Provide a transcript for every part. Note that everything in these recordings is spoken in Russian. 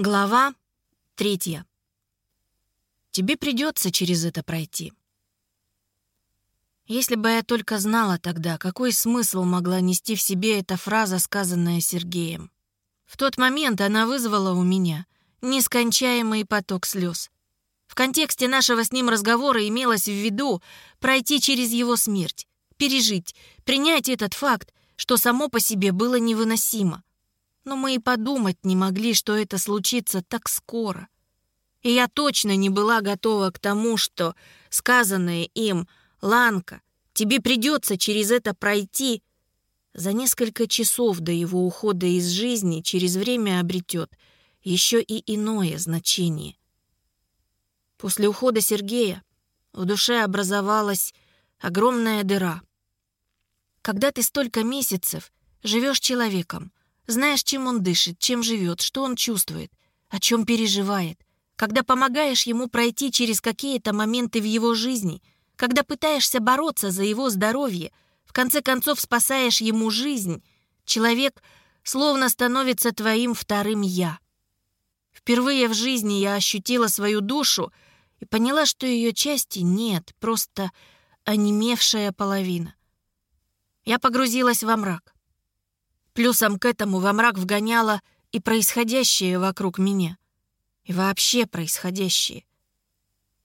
Глава третья. Тебе придется через это пройти. Если бы я только знала тогда, какой смысл могла нести в себе эта фраза, сказанная Сергеем. В тот момент она вызвала у меня нескончаемый поток слез. В контексте нашего с ним разговора имелось в виду пройти через его смерть, пережить, принять этот факт, что само по себе было невыносимо но мы и подумать не могли, что это случится так скоро. И я точно не была готова к тому, что сказанное им «Ланка, тебе придется через это пройти», за несколько часов до его ухода из жизни через время обретет еще и иное значение. После ухода Сергея в душе образовалась огромная дыра. Когда ты столько месяцев живешь человеком, знаешь, чем он дышит, чем живет, что он чувствует, о чем переживает. Когда помогаешь ему пройти через какие-то моменты в его жизни, когда пытаешься бороться за его здоровье, в конце концов спасаешь ему жизнь, человек словно становится твоим вторым «я». Впервые в жизни я ощутила свою душу и поняла, что ее части нет, просто онемевшая половина. Я погрузилась во мрак. Плюсом к этому во мрак вгоняло и происходящее вокруг меня. И вообще происходящее.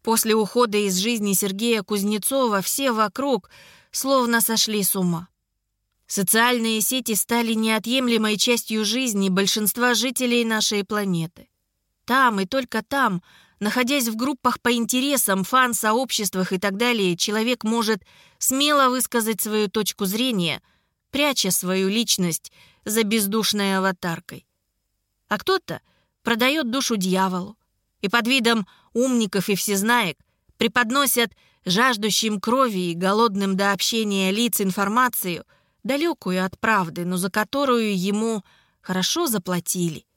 После ухода из жизни Сергея Кузнецова все вокруг словно сошли с ума. Социальные сети стали неотъемлемой частью жизни большинства жителей нашей планеты. Там и только там, находясь в группах по интересам, фан-сообществах и так далее, человек может смело высказать свою точку зрения – пряча свою личность за бездушной аватаркой. А кто-то продает душу дьяволу и под видом умников и всезнаек преподносят жаждущим крови и голодным до общения лиц информацию, далекую от правды, но за которую ему хорошо заплатили.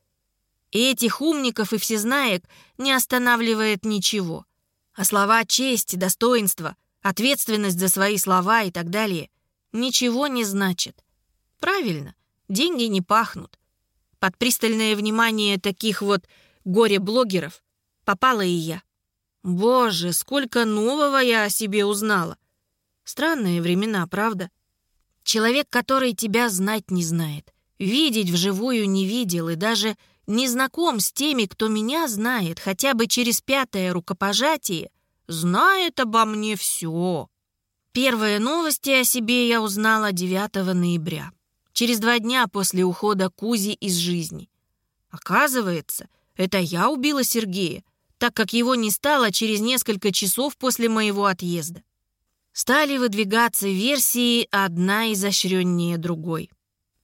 И этих умников и всезнаек не останавливает ничего. А слова честь, достоинство, ответственность за свои слова и так далее ничего не значит. Правильно, деньги не пахнут. Под пристальное внимание таких вот горе-блогеров попала и я. Боже, сколько нового я о себе узнала. Странные времена, правда? Человек, который тебя знать не знает, видеть вживую не видел и даже не знаком с теми, кто меня знает, хотя бы через пятое рукопожатие, знает обо мне все. Первые новости о себе я узнала 9 ноября, через два дня после ухода Кузи из жизни. Оказывается, это я убила Сергея, так как его не стало через несколько часов после моего отъезда. Стали выдвигаться версии одна изощреннее другой.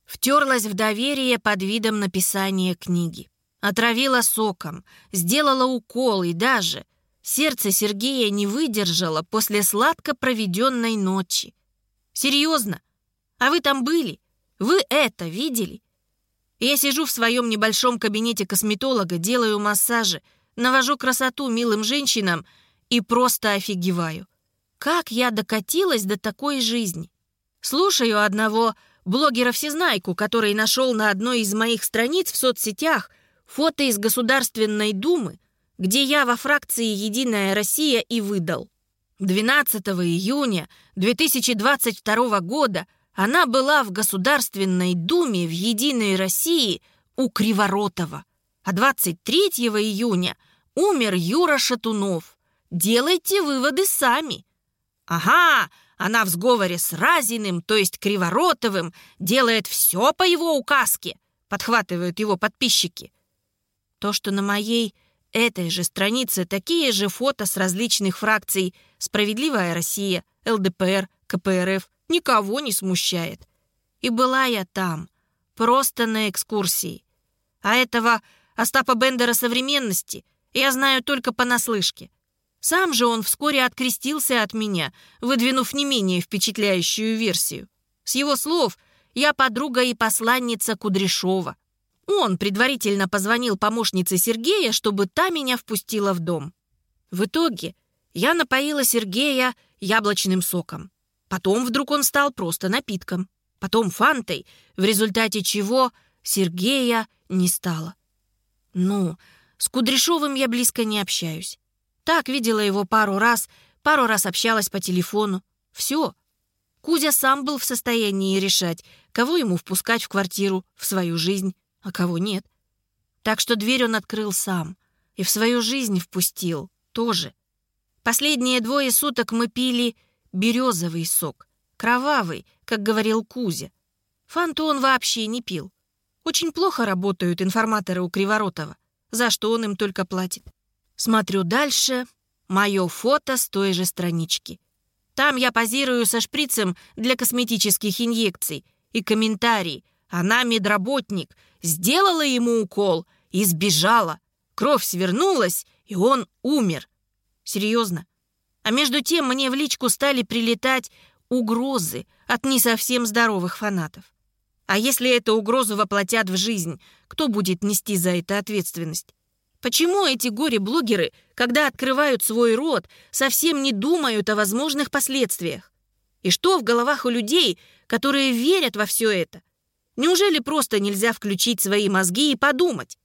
Втерлась в доверие под видом написания книги. Отравила соком, сделала укол и даже Сердце Сергея не выдержало после сладко проведенной ночи. Серьезно? А вы там были? Вы это видели? Я сижу в своем небольшом кабинете косметолога, делаю массажи, навожу красоту милым женщинам и просто офигеваю. Как я докатилась до такой жизни? Слушаю одного блогера-всезнайку, который нашел на одной из моих страниц в соцсетях фото из Государственной Думы, где я во фракции «Единая Россия» и выдал. 12 июня 2022 года она была в Государственной Думе в «Единой России» у Криворотова. А 23 июня умер Юра Шатунов. Делайте выводы сами. Ага, она в сговоре с Разиным, то есть Криворотовым, делает все по его указке, подхватывают его подписчики. То, что на моей этой же странице такие же фото с различных фракций «Справедливая Россия», ЛДПР, КПРФ никого не смущает. И была я там, просто на экскурсии. А этого Остапа Бендера современности я знаю только понаслышке. Сам же он вскоре открестился от меня, выдвинув не менее впечатляющую версию. С его слов, я подруга и посланница Кудряшова. Он предварительно позвонил помощнице Сергея, чтобы та меня впустила в дом. В итоге я напоила Сергея яблочным соком. Потом вдруг он стал просто напитком. Потом фантой, в результате чего Сергея не стало. Ну, с Кудряшовым я близко не общаюсь. Так, видела его пару раз, пару раз общалась по телефону. Все. Кузя сам был в состоянии решать, кого ему впускать в квартиру, в свою жизнь, а кого нет. Так что дверь он открыл сам. И в свою жизнь впустил тоже. Последние двое суток мы пили березовый сок. Кровавый, как говорил Кузя. Фанту он вообще не пил. Очень плохо работают информаторы у Криворотова, за что он им только платит. Смотрю дальше. Мое фото с той же странички. Там я позирую со шприцем для косметических инъекций. И комментарий. Она медработник. Сделала ему укол и сбежала. Кровь свернулась, и он умер. Серьезно. А между тем мне в личку стали прилетать угрозы от не совсем здоровых фанатов. А если эту угрозу воплотят в жизнь, кто будет нести за это ответственность? Почему эти горе-блогеры, когда открывают свой рот, совсем не думают о возможных последствиях? И что в головах у людей, которые верят во все это? Неужели просто нельзя включить свои мозги и подумать?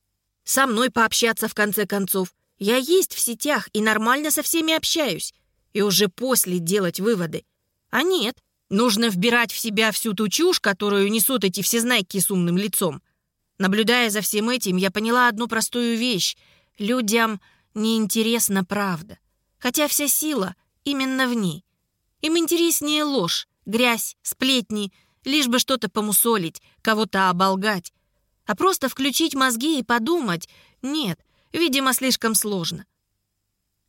Со мной пообщаться в конце концов. Я есть в сетях и нормально со всеми общаюсь. И уже после делать выводы. А нет, нужно вбирать в себя всю ту чушь, которую несут эти всезнайки с умным лицом. Наблюдая за всем этим, я поняла одну простую вещь. Людям неинтересна правда. Хотя вся сила именно в ней. Им интереснее ложь, грязь, сплетни, лишь бы что-то помусолить, кого-то оболгать. А просто включить мозги и подумать — нет, видимо, слишком сложно.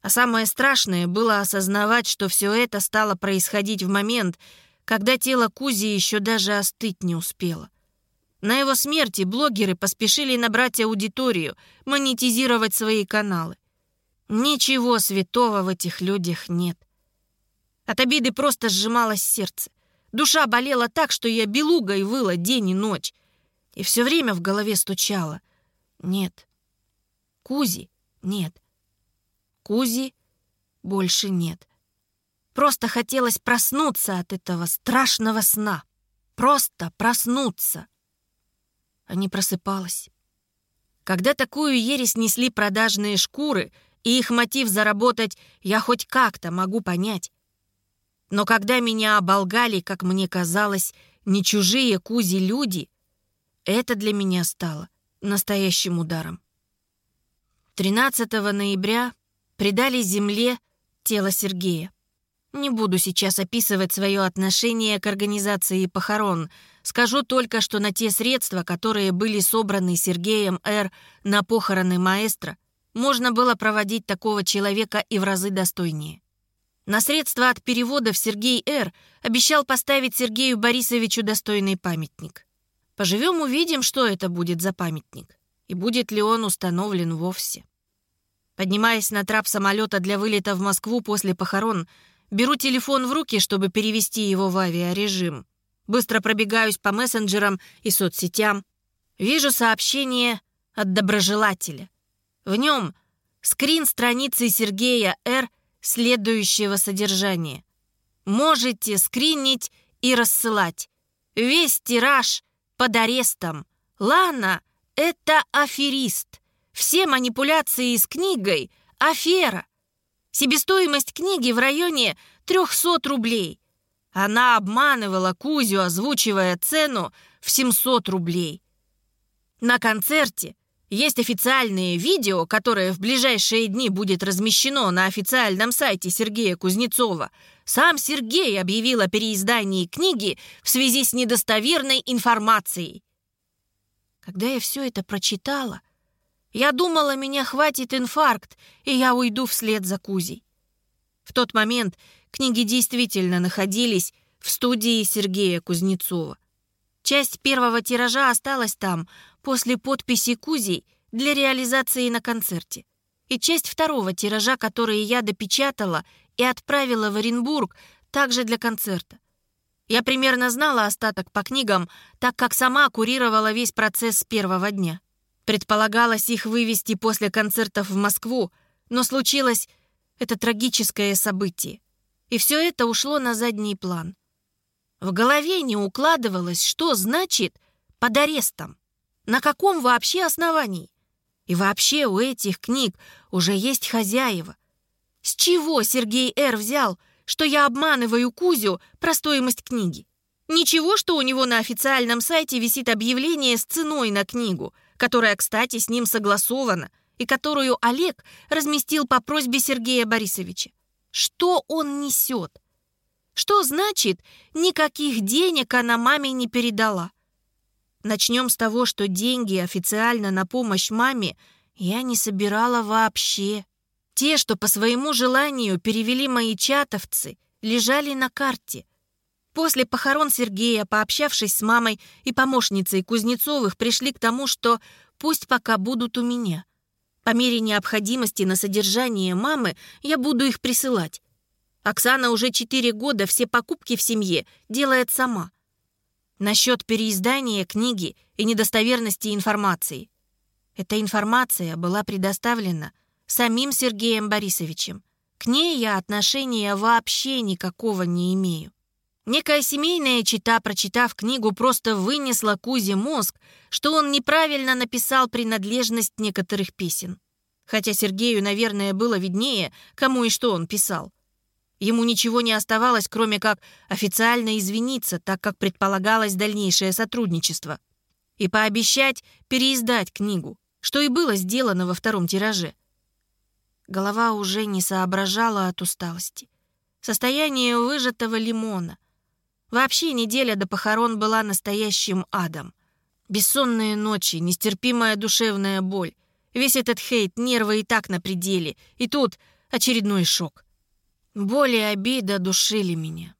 А самое страшное было осознавать, что все это стало происходить в момент, когда тело Кузи еще даже остыть не успело. На его смерти блогеры поспешили набрать аудиторию, монетизировать свои каналы. Ничего святого в этих людях нет. От обиды просто сжималось сердце. Душа болела так, что я белугой выла день и ночь. И все время в голове стучало. Нет. Кузи нет. Кузи больше нет. Просто хотелось проснуться от этого страшного сна. Просто проснуться а не просыпалась. Когда такую ересь несли продажные шкуры, и их мотив заработать я хоть как-то могу понять. Но когда меня оболгали, как мне казалось, не чужие кузи люди, это для меня стало настоящим ударом. 13 ноября предали земле тело Сергея. Не буду сейчас описывать свое отношение к организации похорон — Скажу только, что на те средства, которые были собраны Сергеем Р. на похороны маэстро, можно было проводить такого человека и в разы достойнее. На средства от переводов Сергей Р. обещал поставить Сергею Борисовичу достойный памятник. Поживем увидим, что это будет за памятник, и будет ли он установлен вовсе. Поднимаясь на трап самолета для вылета в Москву после похорон, беру телефон в руки, чтобы перевести его в авиарежим. Быстро пробегаюсь по мессенджерам и соцсетям. Вижу сообщение от доброжелателя. В нем скрин страницы Сергея Р. следующего содержания. Можете скринить и рассылать. Весь тираж под арестом. Лана — это аферист. Все манипуляции с книгой — афера. Себестоимость книги в районе 300 рублей. Она обманывала Кузю, озвучивая цену в 700 рублей. На концерте есть официальное видео, которое в ближайшие дни будет размещено на официальном сайте Сергея Кузнецова. Сам Сергей объявил о переиздании книги в связи с недостоверной информацией. Когда я все это прочитала, я думала, меня хватит инфаркт, и я уйду вслед за Кузей. В тот момент Книги действительно находились в студии Сергея Кузнецова. Часть первого тиража осталась там после подписи Кузи для реализации на концерте. И часть второго тиража, который я допечатала и отправила в Оренбург, также для концерта. Я примерно знала остаток по книгам, так как сама курировала весь процесс с первого дня. Предполагалось их вывести после концертов в Москву, но случилось это трагическое событие и все это ушло на задний план. В голове не укладывалось, что значит «под арестом». На каком вообще основании? И вообще у этих книг уже есть хозяева. С чего Сергей Р. взял, что я обманываю Кузю про стоимость книги? Ничего, что у него на официальном сайте висит объявление с ценой на книгу, которая, кстати, с ним согласована, и которую Олег разместил по просьбе Сергея Борисовича. Что он несет? Что значит, никаких денег она маме не передала? Начнем с того, что деньги официально на помощь маме я не собирала вообще. Те, что по своему желанию перевели мои чатовцы, лежали на карте. После похорон Сергея, пообщавшись с мамой и помощницей Кузнецовых, пришли к тому, что пусть пока будут у меня. По мере необходимости на содержание мамы я буду их присылать. Оксана уже четыре года все покупки в семье делает сама. Насчет переиздания книги и недостоверности информации. Эта информация была предоставлена самим Сергеем Борисовичем. К ней я отношения вообще никакого не имею. Некая семейная чита, прочитав книгу, просто вынесла Кузе мозг, что он неправильно написал принадлежность некоторых песен. Хотя Сергею, наверное, было виднее, кому и что он писал. Ему ничего не оставалось, кроме как официально извиниться, так как предполагалось дальнейшее сотрудничество. И пообещать переиздать книгу, что и было сделано во втором тираже. Голова уже не соображала от усталости. Состояние выжатого лимона — Вообще неделя до похорон была настоящим адом. Бессонные ночи, нестерпимая душевная боль. Весь этот хейт, нервы и так на пределе. И тут очередной шок. Боль и обида душили меня.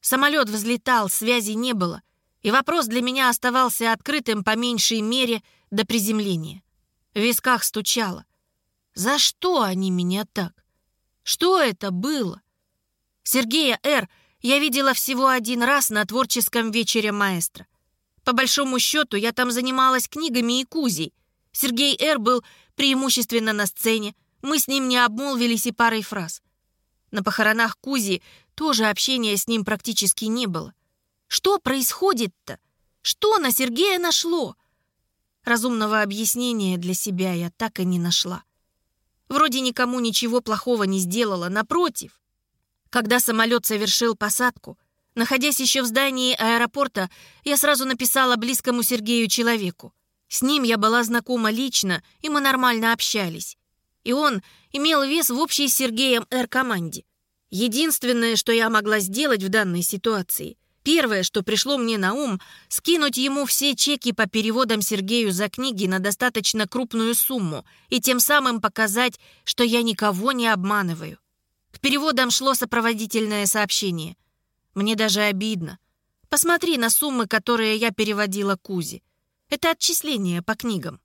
Самолет взлетал, связи не было. И вопрос для меня оставался открытым по меньшей мере до приземления. В висках стучало. За что они меня так? Что это было? Сергея Р я видела всего один раз на творческом вечере маэстро. По большому счету, я там занималась книгами и кузей. Сергей Р. был преимущественно на сцене. Мы с ним не обмолвились и парой фраз. На похоронах Кузи тоже общения с ним практически не было. Что происходит-то? Что на Сергея нашло? Разумного объяснения для себя я так и не нашла. Вроде никому ничего плохого не сделала, напротив. Когда самолет совершил посадку, находясь еще в здании аэропорта, я сразу написала близкому Сергею человеку. С ним я была знакома лично, и мы нормально общались. И он имел вес в общей с Сергеем Р-команде. Единственное, что я могла сделать в данной ситуации, первое, что пришло мне на ум, скинуть ему все чеки по переводам Сергею за книги на достаточно крупную сумму и тем самым показать, что я никого не обманываю. К переводам шло сопроводительное сообщение. Мне даже обидно. Посмотри на суммы, которые я переводила Кузе. Это отчисление по книгам.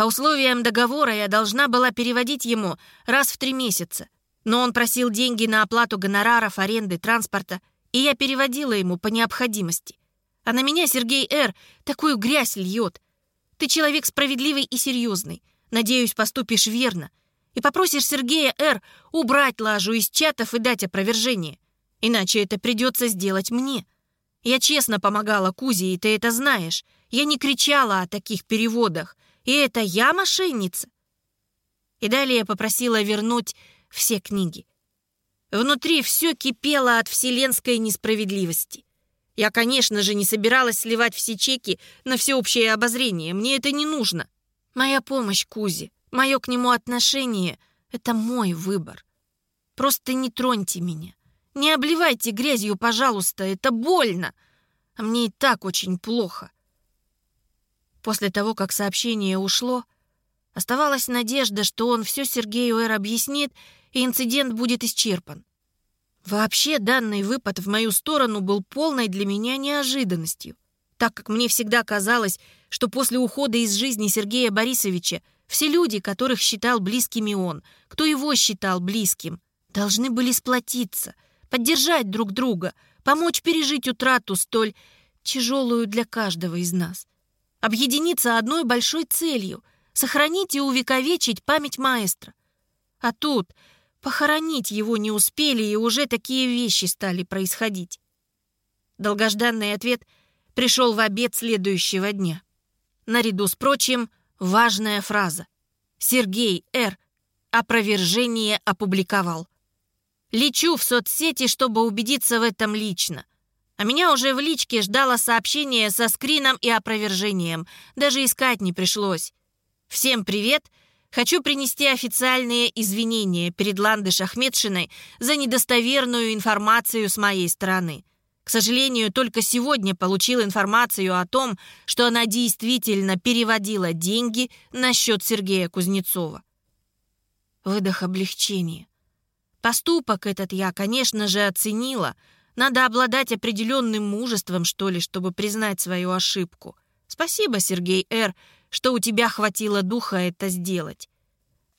По условиям договора я должна была переводить ему раз в три месяца. Но он просил деньги на оплату гонораров, аренды, транспорта, и я переводила ему по необходимости. А на меня Сергей Р. такую грязь льет. Ты человек справедливый и серьезный. Надеюсь, поступишь верно и попросишь Сергея Р. убрать лажу из чатов и дать опровержение. Иначе это придется сделать мне. Я честно помогала Кузе, и ты это знаешь. Я не кричала о таких переводах. И это я мошенница. И далее попросила вернуть все книги. Внутри все кипело от вселенской несправедливости. Я, конечно же, не собиралась сливать все чеки на всеобщее обозрение. Мне это не нужно. Моя помощь Кузе Мое к нему отношение — это мой выбор. Просто не троньте меня. Не обливайте грязью, пожалуйста, это больно. А мне и так очень плохо. После того, как сообщение ушло, оставалась надежда, что он все Сергею Эр объяснит, и инцидент будет исчерпан. Вообще, данный выпад в мою сторону был полной для меня неожиданностью, так как мне всегда казалось, что после ухода из жизни Сергея Борисовича все люди, которых считал близкими он, кто его считал близким, должны были сплотиться, поддержать друг друга, помочь пережить утрату столь тяжелую для каждого из нас. Объединиться одной большой целью — сохранить и увековечить память маэстро. А тут похоронить его не успели, и уже такие вещи стали происходить. Долгожданный ответ пришел в обед следующего дня. Наряду с прочим — Важная фраза. Сергей Р. опровержение опубликовал. Лечу в соцсети, чтобы убедиться в этом лично. А меня уже в личке ждало сообщение со скрином и опровержением. Даже искать не пришлось. Всем привет! Хочу принести официальные извинения перед Ландыш Ахмедшиной за недостоверную информацию с моей стороны. К сожалению, только сегодня получил информацию о том, что она действительно переводила деньги на счет Сергея Кузнецова. Выдох облегчения. Поступок этот я, конечно же, оценила. Надо обладать определенным мужеством, что ли, чтобы признать свою ошибку. Спасибо, Сергей Р., что у тебя хватило духа это сделать.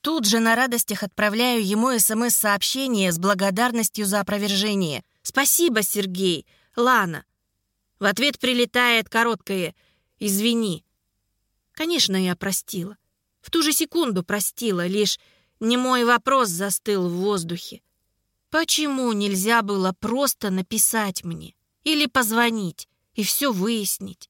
Тут же на радостях отправляю ему СМС-сообщение с благодарностью за опровержение. «Спасибо, Сергей! Лана!» В ответ прилетает короткое «Извини». Конечно, я простила. В ту же секунду простила, лишь не мой вопрос застыл в воздухе. Почему нельзя было просто написать мне или позвонить и все выяснить?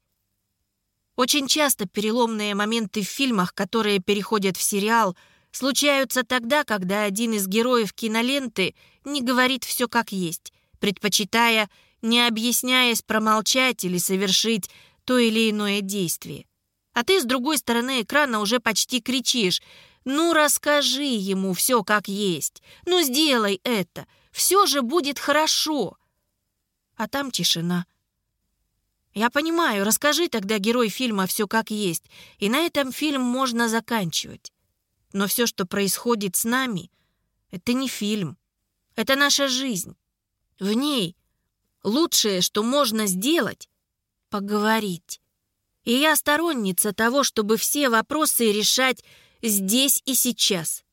Очень часто переломные моменты в фильмах, которые переходят в сериал, случаются тогда, когда один из героев киноленты не говорит все как есть, предпочитая, не объясняясь, промолчать или совершить то или иное действие. А ты с другой стороны экрана уже почти кричишь ну, расскажи ему все как есть. Ну, сделай это. Все же будет хорошо. А там тишина. Я понимаю, расскажи тогда герой фильма все как есть, и на этом фильм можно заканчивать. Но все, что происходит с нами, это не фильм. Это наша жизнь. В ней лучшее, что можно сделать — поговорить. И я сторонница того, чтобы все вопросы решать здесь и сейчас.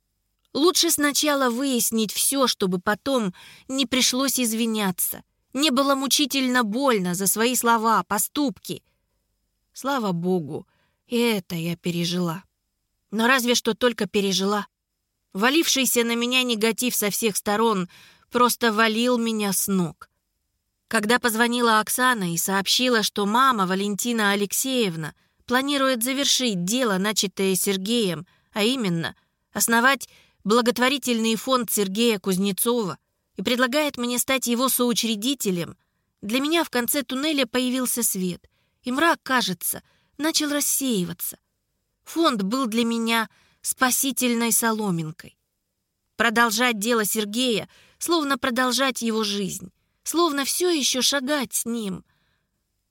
Лучше сначала выяснить все, чтобы потом не пришлось извиняться, не было мучительно больно за свои слова, поступки. Слава богу, это я пережила. Но разве что только пережила. Валившийся на меня негатив со всех сторон просто валил меня с ног. Когда позвонила Оксана и сообщила, что мама Валентина Алексеевна планирует завершить дело, начатое Сергеем, а именно основать благотворительный фонд Сергея Кузнецова и предлагает мне стать его соучредителем, для меня в конце туннеля появился свет, и мрак, кажется, начал рассеиваться. Фонд был для меня спасительной соломинкой. Продолжать дело Сергея, словно продолжать его жизнь, словно все еще шагать с ним —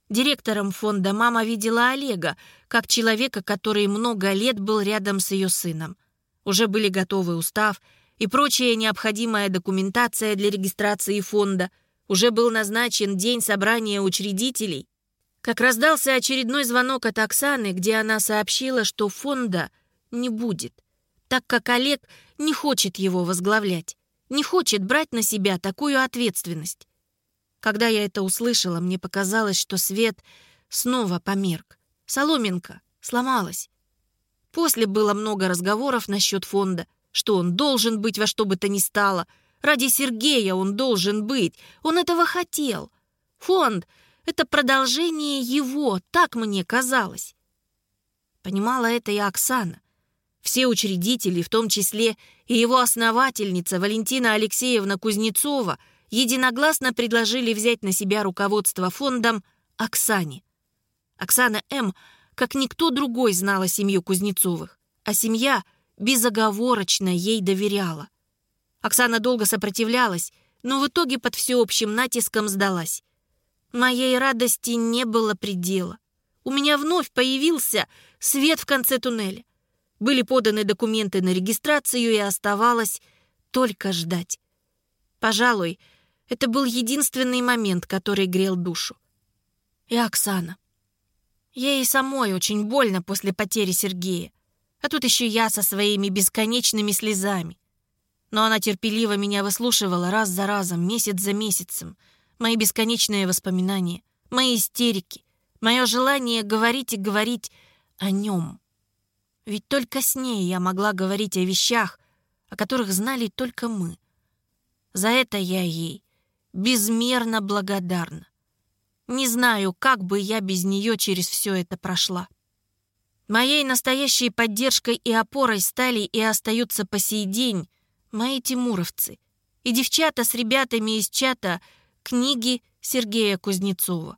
Директором фонда мама видела Олега, как человека, который много лет был рядом с ее сыном. Уже были готовы устав и прочая необходимая документация для регистрации фонда. Уже был назначен день собрания учредителей. Как раздался очередной звонок от Оксаны, где она сообщила, что фонда не будет, так как Олег не хочет его возглавлять, не хочет брать на себя такую ответственность. Когда я это услышала, мне показалось, что свет снова померк. Соломинка сломалась. После было много разговоров насчет фонда, что он должен быть во что бы то ни стало. Ради Сергея он должен быть. Он этого хотел. Фонд — это продолжение его, так мне казалось. Понимала это и Оксана. Все учредители, в том числе и его основательница Валентина Алексеевна Кузнецова — единогласно предложили взять на себя руководство фондом Оксане. Оксана М., как никто другой, знала семью Кузнецовых, а семья безоговорочно ей доверяла. Оксана долго сопротивлялась, но в итоге под всеобщим натиском сдалась. Моей радости не было предела. У меня вновь появился свет в конце туннеля. Были поданы документы на регистрацию, и оставалось только ждать. Пожалуй, это был единственный момент, который грел душу. И Оксана. Ей самой очень больно после потери Сергея. А тут еще я со своими бесконечными слезами. Но она терпеливо меня выслушивала раз за разом, месяц за месяцем. Мои бесконечные воспоминания, мои истерики, мое желание говорить и говорить о нем. Ведь только с ней я могла говорить о вещах, о которых знали только мы. За это я ей безмерно благодарна. Не знаю, как бы я без нее через все это прошла. Моей настоящей поддержкой и опорой стали и остаются по сей день мои тимуровцы и девчата с ребятами из чата книги Сергея Кузнецова.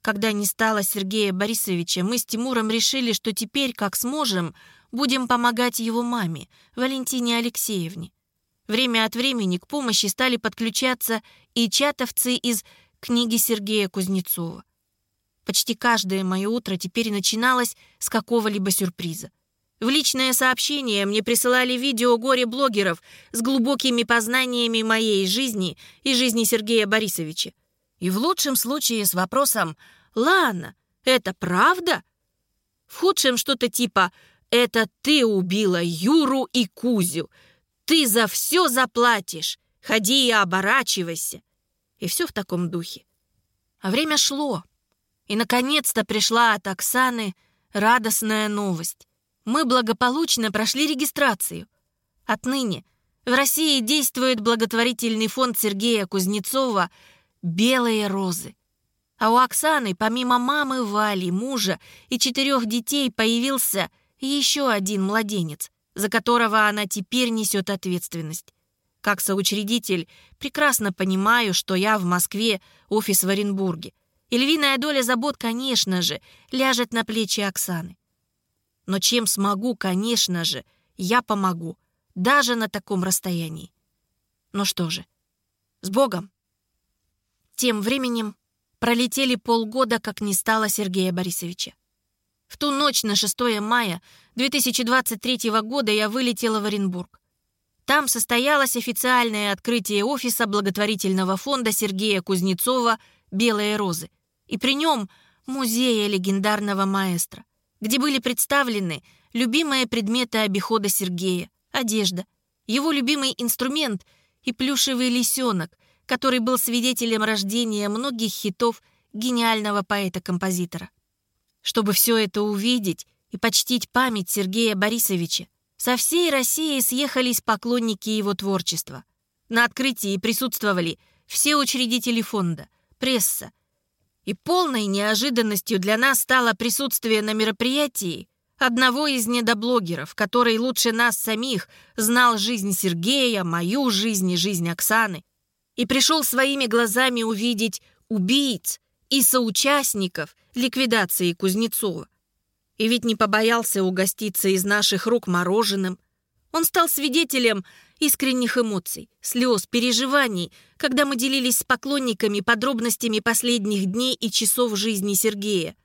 Когда не стало Сергея Борисовича, мы с Тимуром решили, что теперь, как сможем, будем помогать его маме, Валентине Алексеевне. Время от времени к помощи стали подключаться и чатовцы из книги Сергея Кузнецова. Почти каждое мое утро теперь начиналось с какого-либо сюрприза. В личное сообщение мне присылали видео горе-блогеров с глубокими познаниями моей жизни и жизни Сергея Борисовича. И в лучшем случае с вопросом «Лана, это правда?» В худшем что-то типа «Это ты убила Юру и Кузю. Ты за все заплатишь. Ходи и оборачивайся». И все в таком духе. А время шло. И, наконец-то, пришла от Оксаны радостная новость. Мы благополучно прошли регистрацию. Отныне в России действует благотворительный фонд Сергея Кузнецова «Белые розы». А у Оксаны, помимо мамы Вали, мужа и четырех детей, появился еще один младенец, за которого она теперь несет ответственность. Как соучредитель, прекрасно понимаю, что я в Москве, офис в Оренбурге. И львиная доля забот, конечно же, ляжет на плечи Оксаны. Но чем смогу, конечно же, я помогу, даже на таком расстоянии. Ну что же, с Богом. Тем временем пролетели полгода, как не стало Сергея Борисовича. В ту ночь на 6 мая 2023 года я вылетела в Оренбург. Там состоялось официальное открытие офиса благотворительного фонда Сергея Кузнецова «Белые розы». И при нем музея легендарного маэстро – где были представлены любимые предметы обихода Сергея, одежда, его любимый инструмент и плюшевый лисенок, который был свидетелем рождения многих хитов гениального поэта-композитора. Чтобы все это увидеть и почтить память Сергея Борисовича, со всей России съехались поклонники его творчества. На открытии присутствовали все учредители фонда, пресса, и полной неожиданностью для нас стало присутствие на мероприятии одного из недоблогеров, который лучше нас самих знал жизнь Сергея, мою жизнь и жизнь Оксаны, и пришел своими глазами увидеть убийц и соучастников ликвидации Кузнецова. И ведь не побоялся угоститься из наших рук мороженым. Он стал свидетелем искренних эмоций, слез, переживаний, когда мы делились с поклонниками подробностями последних дней и часов жизни Сергея.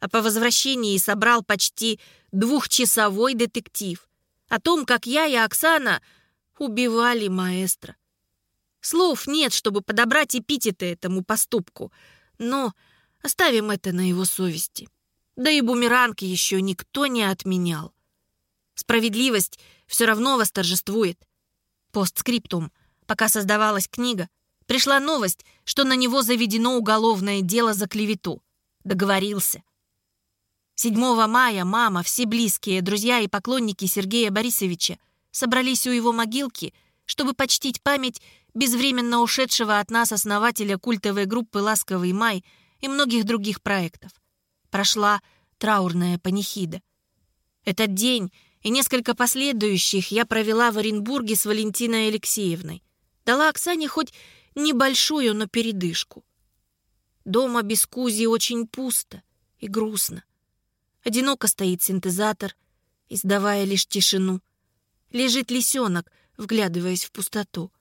А по возвращении собрал почти двухчасовой детектив о том, как я и Оксана убивали маэстро. Слов нет, чтобы подобрать эпитеты этому поступку, но оставим это на его совести. Да и бумеранг еще никто не отменял. Справедливость все равно восторжествует. Постскриптум. Пока создавалась книга, пришла новость, что на него заведено уголовное дело за клевету. Договорился. 7 мая мама, все близкие, друзья и поклонники Сергея Борисовича собрались у его могилки, чтобы почтить память безвременно ушедшего от нас основателя культовой группы «Ласковый май» и многих других проектов. Прошла траурная панихида. Этот день и несколько последующих я провела в Оренбурге с Валентиной Алексеевной. Дала Оксане хоть небольшую, но передышку. Дома без Кузи очень пусто и грустно. Одиноко стоит синтезатор, издавая лишь тишину. Лежит лисенок, вглядываясь в пустоту.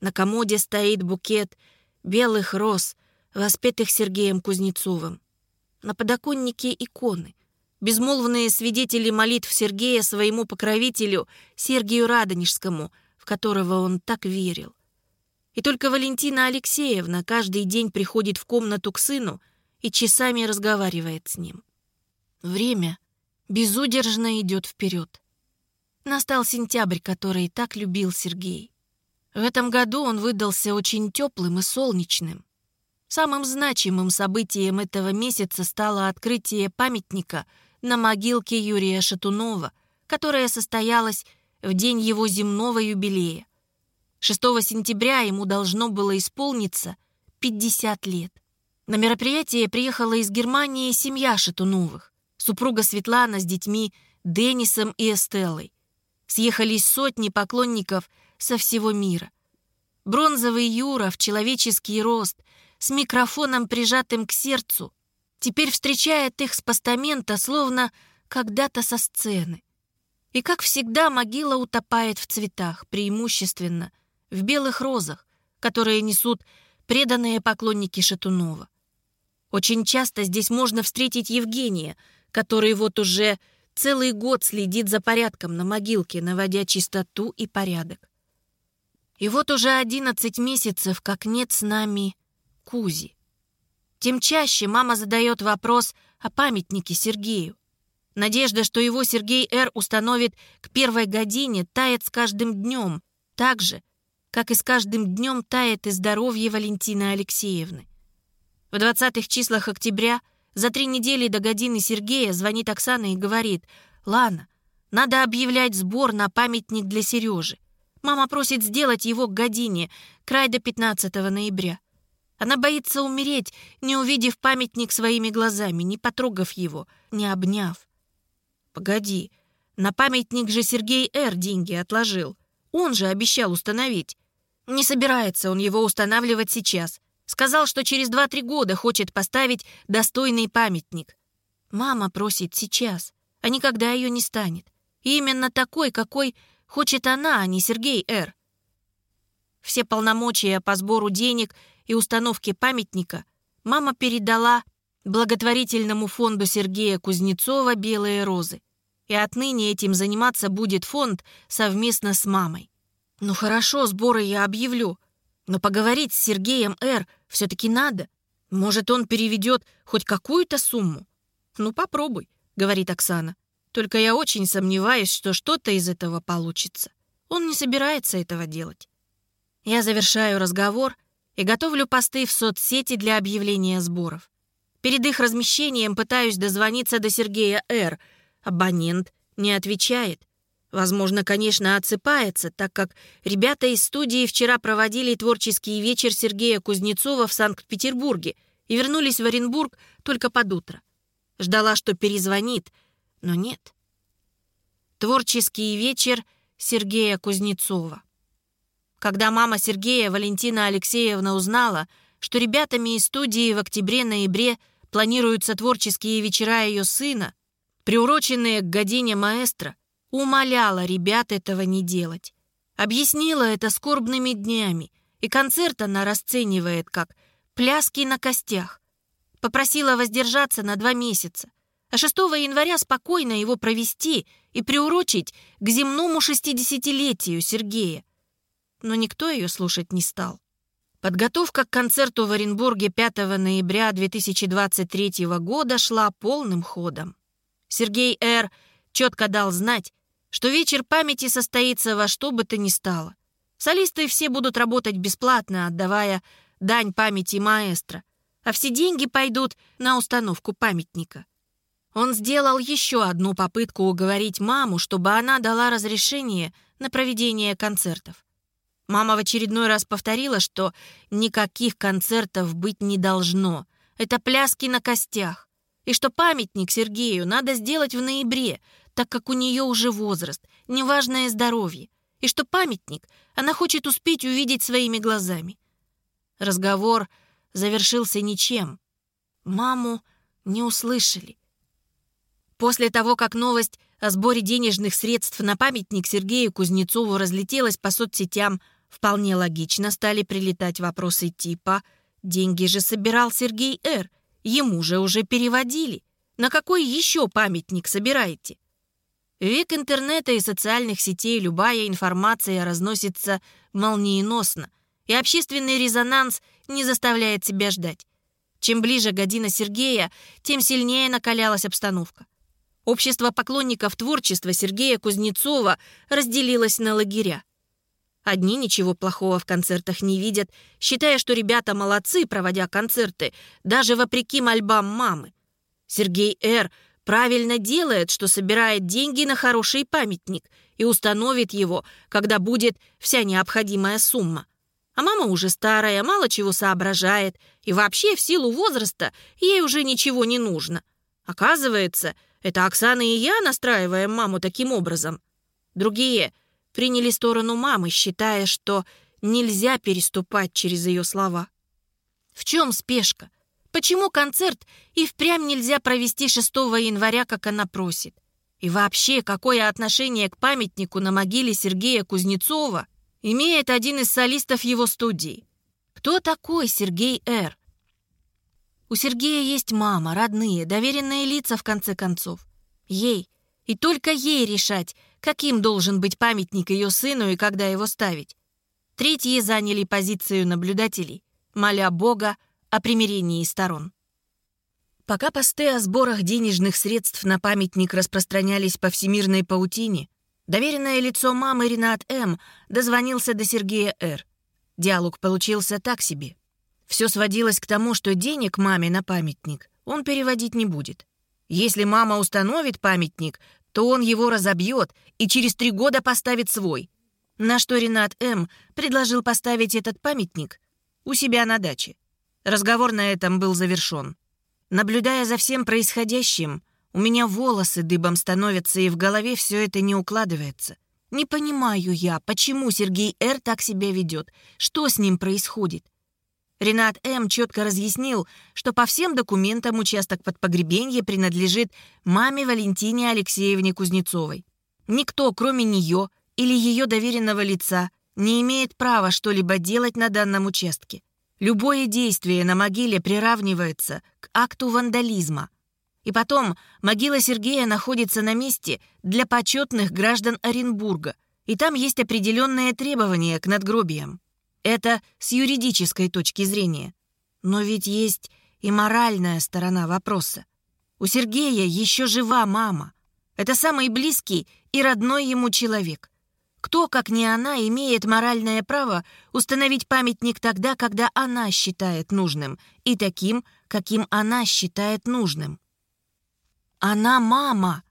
На комоде стоит букет белых роз, воспетых Сергеем Кузнецовым. На подоконнике иконы — безмолвные свидетели молитв Сергея своему покровителю Сергию Радонежскому, в которого он так верил. И только Валентина Алексеевна каждый день приходит в комнату к сыну и часами разговаривает с ним. Время безудержно идет вперед. Настал сентябрь, который так любил Сергей. В этом году он выдался очень теплым и солнечным. Самым значимым событием этого месяца стало открытие памятника — на могилке Юрия Шатунова, которая состоялась в день его земного юбилея. 6 сентября ему должно было исполниться 50 лет. На мероприятие приехала из Германии семья Шатуновых. супруга Светлана с детьми Денисом и Эстеллой. Съехались сотни поклонников со всего мира. Бронзовый Юра в человеческий рост, с микрофоном прижатым к сердцу, теперь встречает их с постамента, словно когда-то со сцены. И, как всегда, могила утопает в цветах, преимущественно в белых розах, которые несут преданные поклонники Шатунова. Очень часто здесь можно встретить Евгения, который вот уже целый год следит за порядком на могилке, наводя чистоту и порядок. И вот уже одиннадцать месяцев, как нет с нами Кузи. Тем чаще мама задает вопрос о памятнике Сергею. Надежда, что его Сергей Р. установит к первой године, тает с каждым днем, так же, как и с каждым днем тает и здоровье Валентины Алексеевны. В 20-х числах октября, за три недели до годины Сергея, звонит Оксана и говорит, «Лана, надо объявлять сбор на памятник для Сережи. Мама просит сделать его к године, край до 15 ноября. Она боится умереть, не увидев памятник своими глазами, не потрогав его, не обняв. Погоди, на памятник же Сергей Р. деньги отложил. Он же обещал установить. Не собирается он его устанавливать сейчас. Сказал, что через 2-3 года хочет поставить достойный памятник. Мама просит сейчас, а никогда ее не станет. И именно такой, какой Хочет она, а не Сергей Р. Все полномочия по сбору денег и установке памятника мама передала благотворительному фонду Сергея Кузнецова «Белые розы». И отныне этим заниматься будет фонд совместно с мамой. Ну хорошо, сборы я объявлю. Но поговорить с Сергеем Р. все-таки надо. Может, он переведет хоть какую-то сумму? Ну, попробуй, говорит Оксана. Только я очень сомневаюсь, что что-то из этого получится. Он не собирается этого делать. Я завершаю разговор и готовлю посты в соцсети для объявления сборов. Перед их размещением пытаюсь дозвониться до Сергея Р. Абонент не отвечает. Возможно, конечно, отсыпается, так как ребята из студии вчера проводили творческий вечер Сергея Кузнецова в Санкт-Петербурге и вернулись в Оренбург только под утро. Ждала, что перезвонит — но нет. Творческий вечер Сергея Кузнецова. Когда мама Сергея, Валентина Алексеевна, узнала, что ребятами из студии в октябре-ноябре планируются творческие вечера ее сына, приуроченные к године маэстро, умоляла ребят этого не делать. Объяснила это скорбными днями, и концерт она расценивает как «пляски на костях». Попросила воздержаться на два месяца – а 6 января спокойно его провести и приурочить к земному шестидесятилетию Сергея. Но никто ее слушать не стал. Подготовка к концерту в Оренбурге 5 ноября 2023 года шла полным ходом. Сергей Р. четко дал знать, что вечер памяти состоится во что бы то ни стало. Солисты все будут работать бесплатно, отдавая дань памяти маэстро, а все деньги пойдут на установку памятника. Он сделал еще одну попытку уговорить маму, чтобы она дала разрешение на проведение концертов. Мама в очередной раз повторила, что никаких концертов быть не должно. Это пляски на костях. И что памятник Сергею надо сделать в ноябре, так как у нее уже возраст, неважное здоровье. И что памятник она хочет успеть увидеть своими глазами. Разговор завершился ничем. Маму не услышали. После того, как новость о сборе денежных средств на памятник Сергею Кузнецову разлетелась по соцсетям, вполне логично стали прилетать вопросы типа «Деньги же собирал Сергей Р. Ему же уже переводили. На какой еще памятник собираете?» Век интернета и социальных сетей любая информация разносится молниеносно, и общественный резонанс не заставляет себя ждать. Чем ближе година Сергея, тем сильнее накалялась обстановка. Общество поклонников творчества Сергея Кузнецова разделилось на лагеря. Одни ничего плохого в концертах не видят, считая, что ребята молодцы, проводя концерты, даже вопреки мольбам мамы. Сергей Р. правильно делает, что собирает деньги на хороший памятник и установит его, когда будет вся необходимая сумма. А мама уже старая, мало чего соображает, и вообще в силу возраста ей уже ничего не нужно. Оказывается, Это Оксана и я настраиваем маму таким образом. Другие приняли сторону мамы, считая, что нельзя переступать через ее слова. В чем спешка? Почему концерт и впрямь нельзя провести 6 января, как она просит? И вообще, какое отношение к памятнику на могиле Сергея Кузнецова имеет один из солистов его студии? Кто такой Сергей Р? У Сергея есть мама, родные, доверенные лица, в конце концов. Ей, и только ей решать, каким должен быть памятник ее сыну и когда его ставить. Третьи заняли позицию наблюдателей, моля Бога о примирении сторон. Пока посты о сборах денежных средств на памятник распространялись по всемирной паутине, доверенное лицо мамы Ренат М. дозвонился до Сергея Р. Диалог получился так себе. Все сводилось к тому, что денег маме на памятник он переводить не будет. Если мама установит памятник, то он его разобьет и через три года поставит свой. На что Ренат М. предложил поставить этот памятник у себя на даче. Разговор на этом был завершен. Наблюдая за всем происходящим, у меня волосы дыбом становятся, и в голове все это не укладывается. Не понимаю я, почему Сергей Р. так себя ведет, что с ним происходит. Ренат М. четко разъяснил, что по всем документам участок под погребенье принадлежит маме Валентине Алексеевне Кузнецовой. Никто, кроме нее или ее доверенного лица, не имеет права что-либо делать на данном участке. Любое действие на могиле приравнивается к акту вандализма. И потом, могила Сергея находится на месте для почетных граждан Оренбурга, и там есть определенные требования к надгробиям. Это с юридической точки зрения. Но ведь есть и моральная сторона вопроса. У Сергея еще жива мама. Это самый близкий и родной ему человек. Кто, как не она, имеет моральное право установить памятник тогда, когда она считает нужным, и таким, каким она считает нужным? Она мама.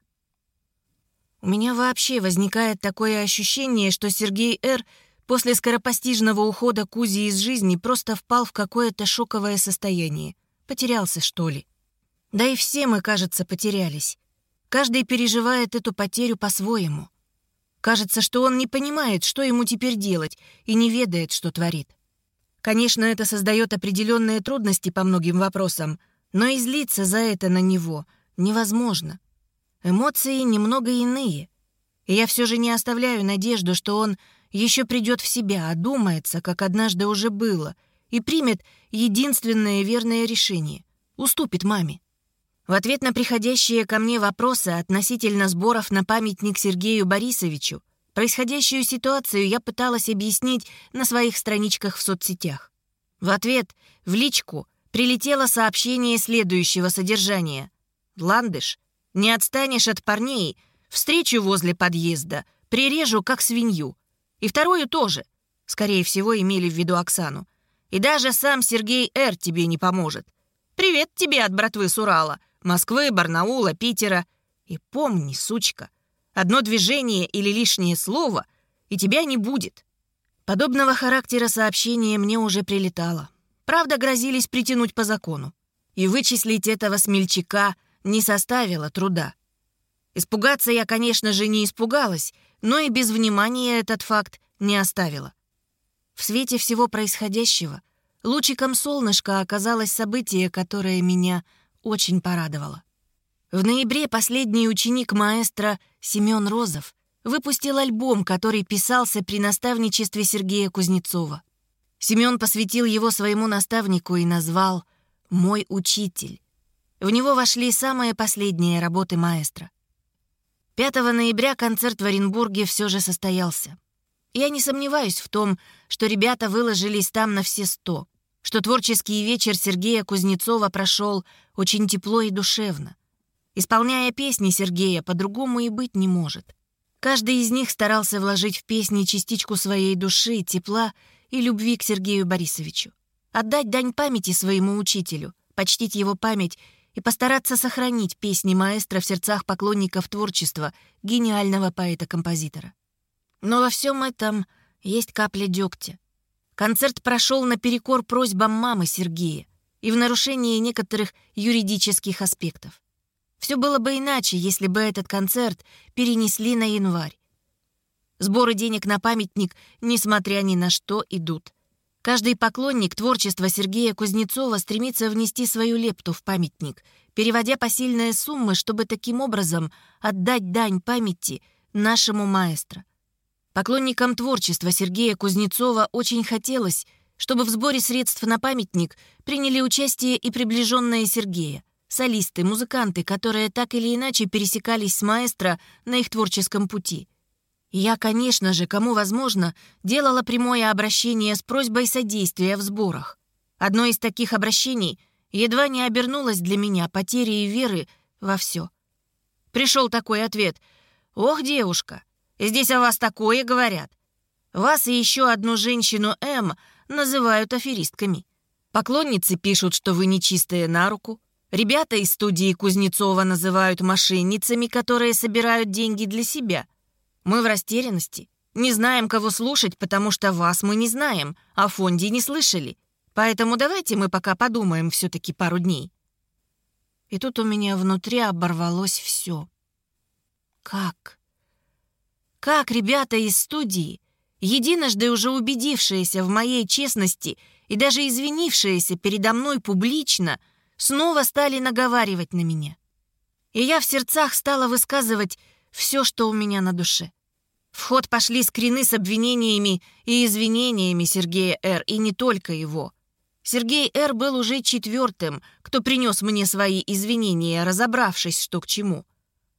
У меня вообще возникает такое ощущение, что Сергей Р После скоропостижного ухода Кузи из жизни просто впал в какое-то шоковое состояние. Потерялся, что ли. Да и все мы, кажется, потерялись. Каждый переживает эту потерю по-своему. Кажется, что он не понимает, что ему теперь делать, и не ведает, что творит. Конечно, это создает определенные трудности по многим вопросам, но излиться за это на него невозможно. Эмоции немного иные. И я все же не оставляю надежду, что он еще придет в себя, одумается, как однажды уже было, и примет единственное верное решение — уступит маме. В ответ на приходящие ко мне вопросы относительно сборов на памятник Сергею Борисовичу, происходящую ситуацию я пыталась объяснить на своих страничках в соцсетях. В ответ в личку прилетело сообщение следующего содержания. «Ландыш, не отстанешь от парней, встречу возле подъезда, прирежу как свинью. И вторую тоже. Скорее всего, имели в виду Оксану. И даже сам Сергей Р. тебе не поможет. Привет тебе от братвы с Урала, Москвы, Барнаула, Питера. И помни, сучка, одно движение или лишнее слово, и тебя не будет. Подобного характера сообщения мне уже прилетало. Правда, грозились притянуть по закону. И вычислить этого смельчака не составило труда. Испугаться я, конечно же, не испугалась, но и без внимания этот факт не оставила. В свете всего происходящего лучиком солнышка оказалось событие, которое меня очень порадовало. В ноябре последний ученик маэстро Семен Розов выпустил альбом, который писался при наставничестве Сергея Кузнецова. Семен посвятил его своему наставнику и назвал «Мой учитель». В него вошли самые последние работы маэстро. 5 ноября концерт в Оренбурге все же состоялся. Я не сомневаюсь в том, что ребята выложились там на все сто, что творческий вечер Сергея Кузнецова прошел очень тепло и душевно. Исполняя песни Сергея, по-другому и быть не может. Каждый из них старался вложить в песни частичку своей души, тепла и любви к Сергею Борисовичу. Отдать дань памяти своему учителю, почтить его память и постараться сохранить песни маэстро в сердцах поклонников творчества гениального поэта-композитора. Но во всем этом есть капля дегтя. Концерт прошел наперекор просьбам мамы Сергея и в нарушении некоторых юридических аспектов. Все было бы иначе, если бы этот концерт перенесли на январь. Сборы денег на памятник, несмотря ни на что, идут. Каждый поклонник творчества Сергея Кузнецова стремится внести свою лепту в памятник, переводя посильные суммы, чтобы таким образом отдать дань памяти нашему маэстро. Поклонникам творчества Сергея Кузнецова очень хотелось, чтобы в сборе средств на памятник приняли участие и приближенные Сергея, солисты, музыканты, которые так или иначе пересекались с маэстро на их творческом пути. Я, конечно же, кому возможно, делала прямое обращение с просьбой содействия в сборах. Одно из таких обращений едва не обернулось для меня потерей веры во все. Пришел такой ответ. «Ох, девушка, здесь о вас такое говорят. Вас и еще одну женщину М называют аферистками. Поклонницы пишут, что вы нечистые на руку. Ребята из студии Кузнецова называют мошенницами, которые собирают деньги для себя. Мы в растерянности. Не знаем, кого слушать, потому что вас мы не знаем, а фонде не слышали. Поэтому давайте мы пока подумаем все-таки пару дней. И тут у меня внутри оборвалось все. Как? Как ребята из студии единожды уже убедившаяся в моей честности и даже извинившаяся передо мной публично, снова стали наговаривать на меня. И я в сердцах стала высказывать все, что у меня на душе. В ход пошли скрины с обвинениями и извинениями Сергея Р., и не только его. Сергей Р. был уже четвертым, кто принес мне свои извинения, разобравшись, что к чему.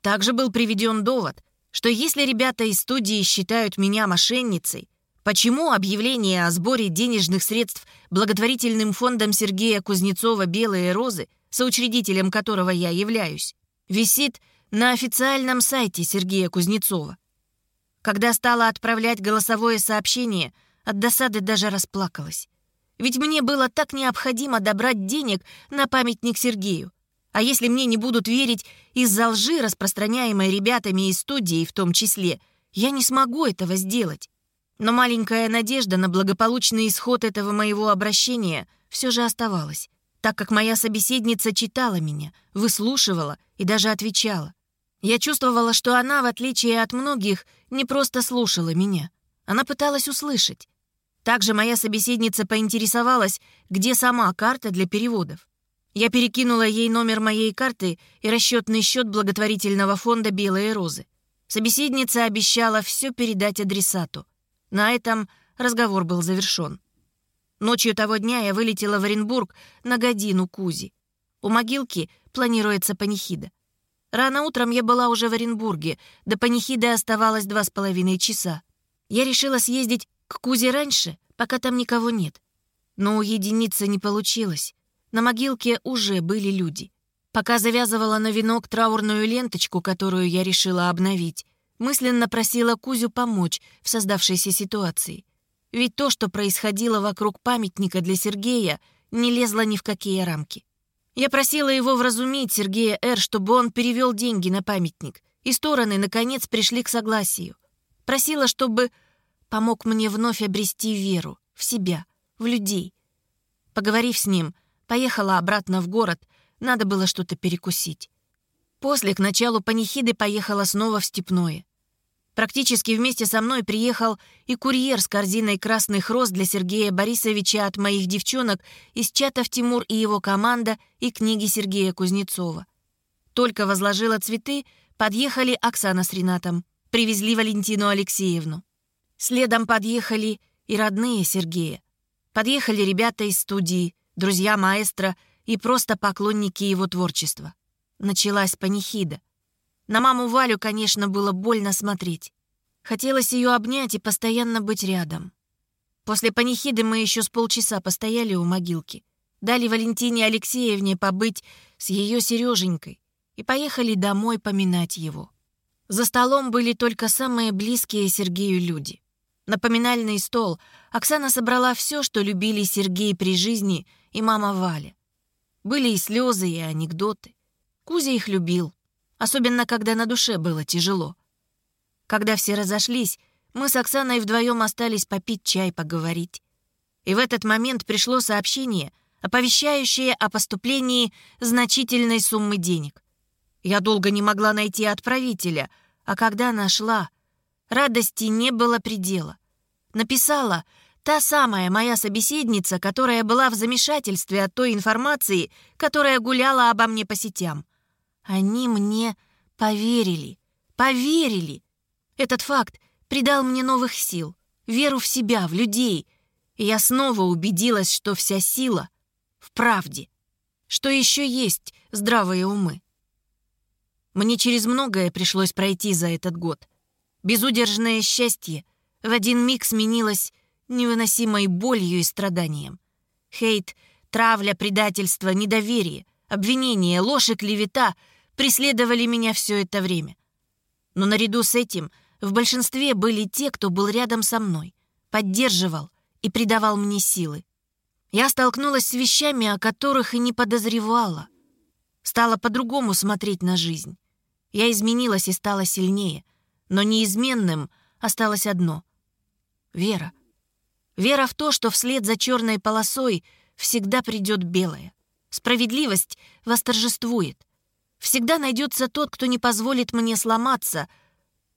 Также был приведен довод, что если ребята из студии считают меня мошенницей, почему объявление о сборе денежных средств благотворительным фондом Сергея Кузнецова «Белые розы», соучредителем которого я являюсь, висит на официальном сайте Сергея Кузнецова? Когда стала отправлять голосовое сообщение, от досады даже расплакалась. Ведь мне было так необходимо добрать денег на памятник Сергею. А если мне не будут верить из-за лжи, распространяемой ребятами из студии в том числе, я не смогу этого сделать. Но маленькая надежда на благополучный исход этого моего обращения все же оставалась, так как моя собеседница читала меня, выслушивала и даже отвечала. Я чувствовала, что она, в отличие от многих, не просто слушала меня. Она пыталась услышать. Также моя собеседница поинтересовалась, где сама карта для переводов. Я перекинула ей номер моей карты и расчетный счет благотворительного фонда «Белые розы». Собеседница обещала все передать адресату. На этом разговор был завершен. Ночью того дня я вылетела в Оренбург на годину Кузи. У могилки планируется панихида. Рано утром я была уже в Оренбурге, до панихиды оставалось два с половиной часа. Я решила съездить к Кузе раньше, пока там никого нет. Но уединиться не получилось. На могилке уже были люди. Пока завязывала на венок траурную ленточку, которую я решила обновить, мысленно просила Кузю помочь в создавшейся ситуации. Ведь то, что происходило вокруг памятника для Сергея, не лезло ни в какие рамки. Я просила его вразумить Сергея Р., чтобы он перевел деньги на памятник, и стороны, наконец, пришли к согласию. Просила, чтобы помог мне вновь обрести веру в себя, в людей. Поговорив с ним, Поехала обратно в город, надо было что-то перекусить. После, к началу панихиды, поехала снова в Степное. Практически вместе со мной приехал и курьер с корзиной красных роз для Сергея Борисовича от моих девчонок из чатов Тимур и его команда и книги Сергея Кузнецова. Только возложила цветы, подъехали Оксана с Ренатом, привезли Валентину Алексеевну. Следом подъехали и родные Сергея. Подъехали ребята из студии, друзья маэстро и просто поклонники его творчества. Началась панихида. На маму Валю, конечно, было больно смотреть. Хотелось ее обнять и постоянно быть рядом. После панихиды мы еще с полчаса постояли у могилки. Дали Валентине Алексеевне побыть с ее Сереженькой и поехали домой поминать его. За столом были только самые близкие Сергею люди. Напоминальный стол Оксана собрала все, что любили Сергей при жизни и мама Валя. Были и слезы, и анекдоты. Кузя их любил, особенно когда на душе было тяжело. Когда все разошлись, мы с Оксаной вдвоем остались попить чай, поговорить. И в этот момент пришло сообщение, оповещающее о поступлении значительной суммы денег. Я долго не могла найти отправителя, а когда нашла, радости не было предела. Написала та самая моя собеседница, которая была в замешательстве от той информации, которая гуляла обо мне по сетям. Они мне поверили, поверили. Этот факт придал мне новых сил, веру в себя, в людей. И я снова убедилась, что вся сила в правде, что еще есть здравые умы. Мне через многое пришлось пройти за этот год. Безудержное счастье в один миг сменилось невыносимой болью и страданием. Хейт, травля, предательство, недоверие, обвинение, ложь и клевета преследовали меня все это время. Но наряду с этим в большинстве были те, кто был рядом со мной, поддерживал и придавал мне силы. Я столкнулась с вещами, о которых и не подозревала. Стала по-другому смотреть на жизнь. Я изменилась и стала сильнее, но неизменным осталось одно — вера. Вера в то, что вслед за черной полосой всегда придет белое. Справедливость восторжествует. Всегда найдется тот, кто не позволит мне сломаться,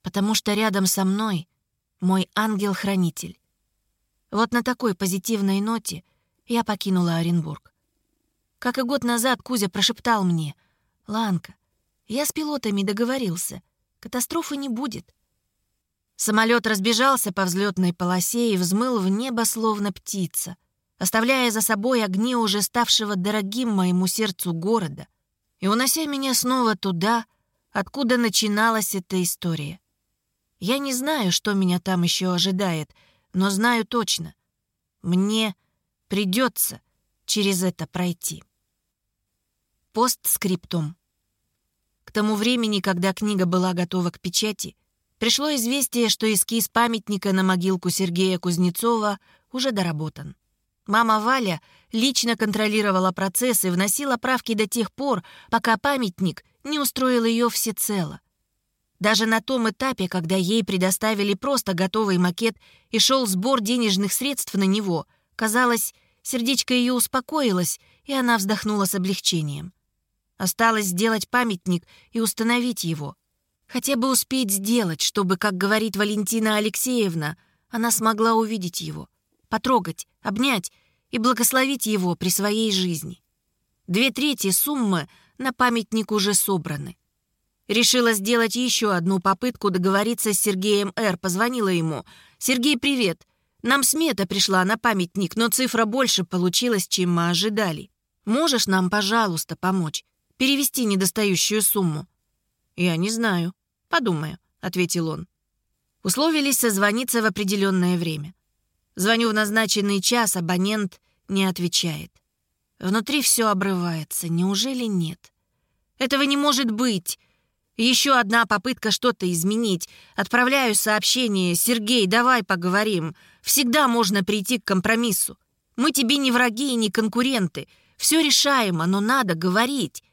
потому что рядом со мной мой ангел-хранитель. Вот на такой позитивной ноте я покинула Оренбург. Как и год назад Кузя прошептал мне, «Ланка, я с пилотами договорился. Катастрофы не будет. Самолет разбежался по взлетной полосе и взмыл в небо, словно птица, оставляя за собой огни уже ставшего дорогим моему сердцу города и унося меня снова туда, откуда начиналась эта история. Я не знаю, что меня там еще ожидает, но знаю точно. Мне придется через это пройти. Постскриптум. К тому времени, когда книга была готова к печати, пришло известие, что эскиз памятника на могилку Сергея Кузнецова уже доработан. Мама Валя лично контролировала процесс и вносила правки до тех пор, пока памятник не устроил ее всецело. Даже на том этапе, когда ей предоставили просто готовый макет и шел сбор денежных средств на него, казалось, сердечко ее успокоилось, и она вздохнула с облегчением. Осталось сделать памятник и установить его. Хотя бы успеть сделать, чтобы, как говорит Валентина Алексеевна, она смогла увидеть его, потрогать, обнять и благословить его при своей жизни. Две трети суммы на памятник уже собраны. Решила сделать еще одну попытку договориться с Сергеем Р. Позвонила ему. «Сергей, привет. Нам смета пришла на памятник, но цифра больше получилась, чем мы ожидали. Можешь нам, пожалуйста, помочь? перевести недостающую сумму?» «Я не знаю. Подумаю», — ответил он. Условились созвониться в определенное время. Звоню в назначенный час, абонент не отвечает. Внутри все обрывается. Неужели нет? Этого не может быть. Еще одна попытка что-то изменить. Отправляю сообщение. «Сергей, давай поговорим. Всегда можно прийти к компромиссу. Мы тебе не враги и не конкуренты. Все решаемо, но надо говорить.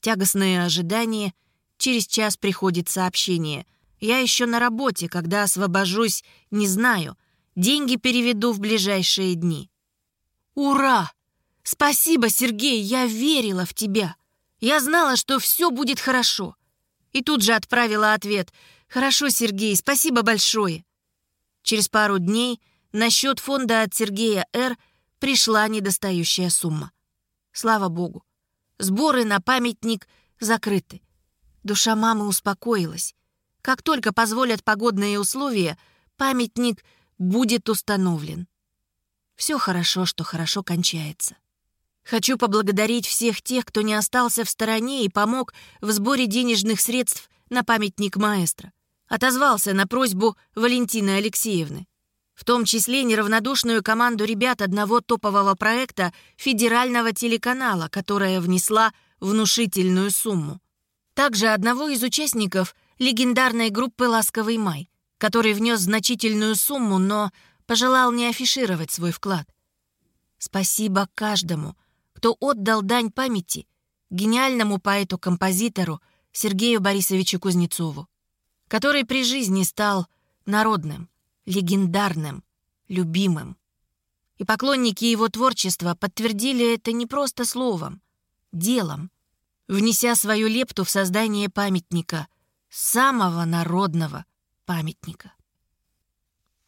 Тягостное ожидание. Через час приходит сообщение. Я еще на работе, когда освобожусь, не знаю. Деньги переведу в ближайшие дни. Ура! Спасибо, Сергей, я верила в тебя. Я знала, что все будет хорошо. И тут же отправила ответ. «Хорошо, Сергей, спасибо большое». Через пару дней на счет фонда от Сергея Р. пришла недостающая сумма. Слава богу. Сборы на памятник закрыты. Душа мамы успокоилась. Как только позволят погодные условия, памятник будет установлен. Все хорошо, что хорошо кончается. Хочу поблагодарить всех тех, кто не остался в стороне и помог в сборе денежных средств на памятник маэстро. Отозвался на просьбу Валентины Алексеевны в том числе неравнодушную команду ребят одного топового проекта федерального телеканала, которая внесла внушительную сумму. Также одного из участников легендарной группы «Ласковый май», который внес значительную сумму, но пожелал не афишировать свой вклад. Спасибо каждому, кто отдал дань памяти гениальному поэту-композитору Сергею Борисовичу Кузнецову, который при жизни стал народным, легендарным, любимым. И поклонники его творчества подтвердили это не просто словом, делом. внеся свою лепту в создание памятника, самого народного памятника.